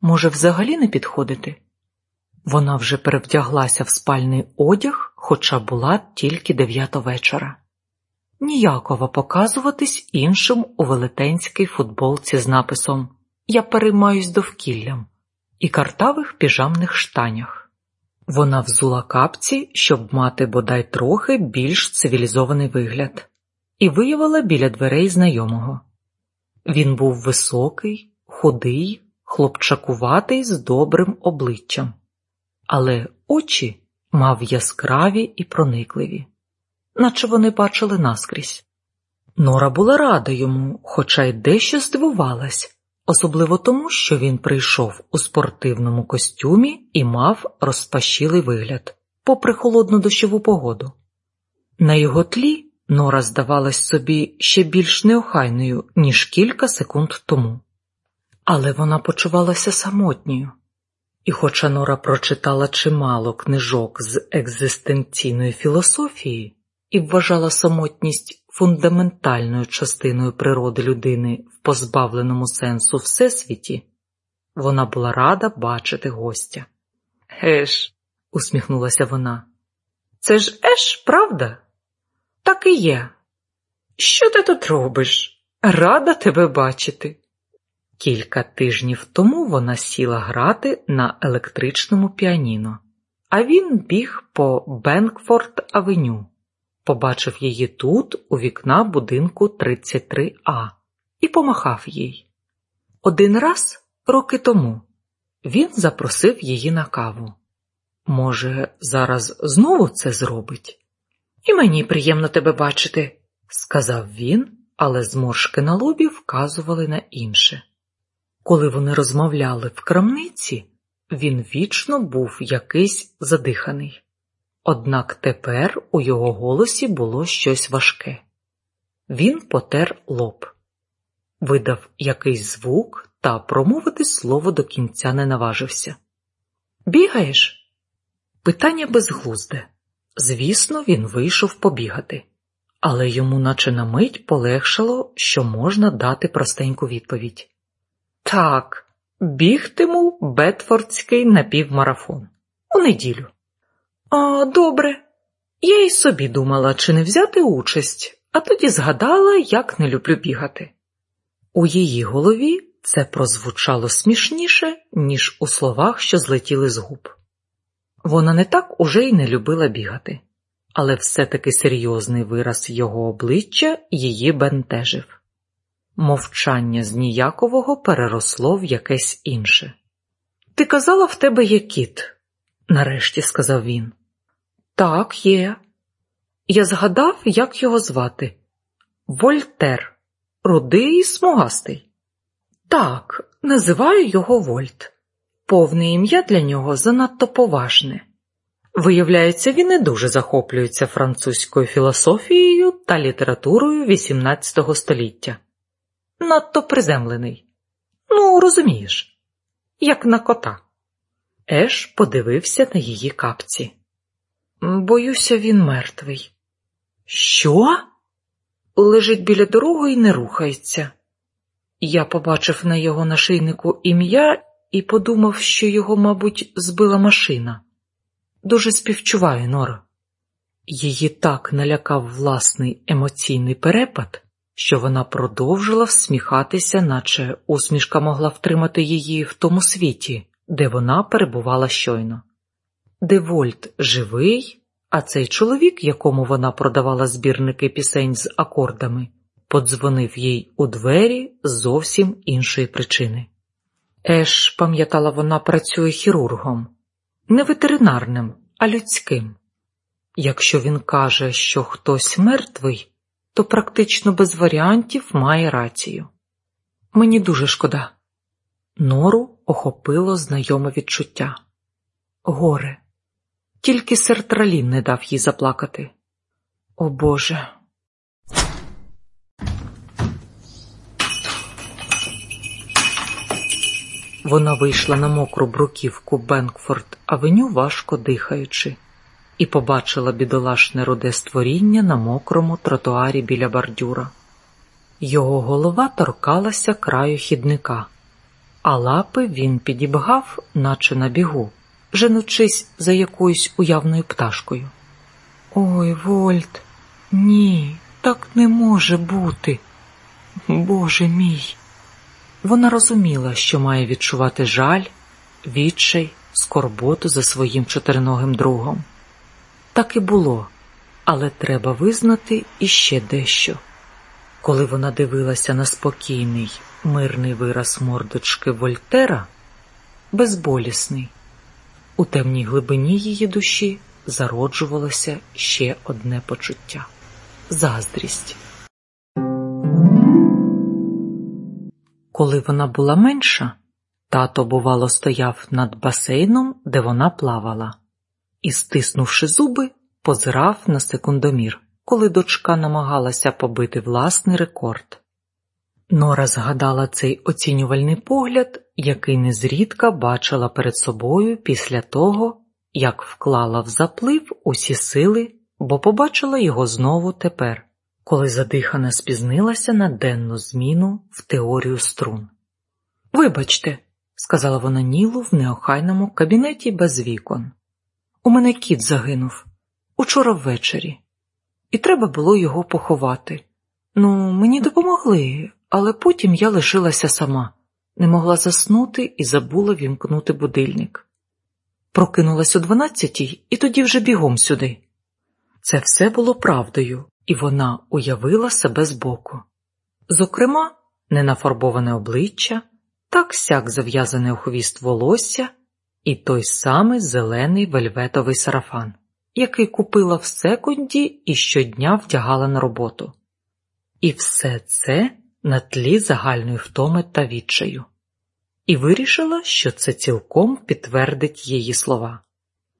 може, взагалі не підходити? Вона вже перевдяглася в спальний одяг, хоча була тільки дев'ята вечора. Ніяково показуватись іншим у велетенській футболці з написом Я переймаюсь довкіллям і картавих піжамних штанях. Вона взула капці, щоб мати бодай трохи більш цивілізований вигляд, і виявила біля дверей знайомого. Він був високий, худий, хлопчакуватий з добрим обличчям, але очі мав яскраві і проникливі, наче вони бачили наскрізь. Нора була рада йому, хоча й дещо здивувалась, особливо тому, що він прийшов у спортивному костюмі і мав розпашілий вигляд, попри холодну дощову погоду. На його тлі Нора здавалась собі ще більш неохайною, ніж кілька секунд тому. Але вона почувалася самотньою, і, хоча Нора прочитала чимало книжок з екзистенційної філософії і вважала самотність фундаментальною частиною природи людини в позбавленому сенсу всесвіті, вона була рада бачити гостя. Еш, усміхнулася вона, це ж еш, правда? Так і є. Що ти тут робиш? Рада тебе бачити. Кілька тижнів тому вона сіла грати на електричному піаніно, а він біг по Бенкфорд Авеню, побачив її тут, у вікна будинку 33А, і помахав їй. Один раз, роки тому, він запросив її на каву. Може, зараз знову це зробить? І мені приємно тебе бачити, сказав він, але зморшки на лобі вказували на інше. Коли вони розмовляли в крамниці, він вічно був якийсь задиханий. Однак тепер у його голосі було щось важке. Він потер лоб, видав якийсь звук та промовити слово до кінця не наважився. Бігаєш? Питання безглузде. Звісно, він вийшов побігати, але йому, наче на мить, полегшало, що можна дати простеньку відповідь. Так, бігтиму Бетфордський напівмарафон у неділю. А добре, я й собі думала, чи не взяти участь, а тоді згадала, як не люблю бігати. У її голові це прозвучало смішніше, ніж у словах, що злетіли з губ. Вона не так уже й не любила бігати, але все-таки серйозний вираз його обличчя її бентежив. Мовчання з ніякового переросло в якесь інше. Ти казала, в тебе є кіт, нарешті сказав він. Так, є. Я згадав, як його звати Вольтер, рудий і смугастий. Так, називаю його Вольт. Повне ім'я для нього занадто поважне. Виявляється, він не дуже захоплюється французькою філософією та літературою XVIII століття. Надто приземлений. Ну, розумієш, як на кота. Еш подивився на її капці. Боюся, він мертвий. Що? Лежить біля дороги і не рухається. Я побачив на його нашийнику ім'я і подумав, що його, мабуть, збила машина. Дуже співчуваю, Нора. Її так налякав власний емоційний перепад, що вона продовжила всміхатися, наче усмішка могла втримати її в тому світі, де вона перебувала щойно. де Вольт живий, а цей чоловік, якому вона продавала збірники пісень з акордами, подзвонив їй у двері зовсім іншої причини. Еш, пам'ятала, вона працює хірургом, не ветеринарним, а людським. Якщо він каже, що хтось мертвий, то практично без варіантів має рацію. Мені дуже шкода. Нору охопило знайоме відчуття. Горе, тільки сертралін не дав їй заплакати. О Боже. Вона вийшла на мокру бруківку Бенкфорд Авеню, важко дихаючи, і побачила бідолашне руде створіння на мокрому тротуарі біля бордюра. Його голова торкалася краю хідника, а лапи він підібгав, наче на бігу, женучись за якоюсь уявною пташкою. Ой, Вольт, ні, так не може бути. Боже мій. Вона розуміла, що має відчувати жаль, відчай, скорботу за своїм чотириногим другом. Так і було, але треба визнати іще дещо. Коли вона дивилася на спокійний, мирний вираз мордочки Вольтера, безболісний, у темній глибині її душі зароджувалося ще одне почуття заздрість. Коли вона була менша, тато, бувало, стояв над басейном, де вона плавала, і, стиснувши зуби, позирав на секундомір, коли дочка намагалася побити власний рекорд. Нора згадала цей оцінювальний погляд, який незрідка бачила перед собою після того, як вклала в заплив усі сили, бо побачила його знову тепер, коли задихана спізнилася на денну зміну в теорію струн. Вибачте, сказала вона Нілу в неохайному кабінеті без вікон. У мене кіт загинув учора ввечері, і треба було його поховати. Ну, мені допомогли, але потім я лишилася сама, не могла заснути і забула вімкнути будильник. Прокинулась о дванадцятій і тоді вже бігом сюди. Це все було правдою, і вона уявила себе збоку. Зокрема, ненафарбоване обличчя, так сяк зав'язане у хвіст волосся і той самий зелений вельветовий сарафан, який купила в секунді і щодня вдягала на роботу. І все це на тлі загальної втоми та відчаю, і вирішила, що це цілком підтвердить її слова.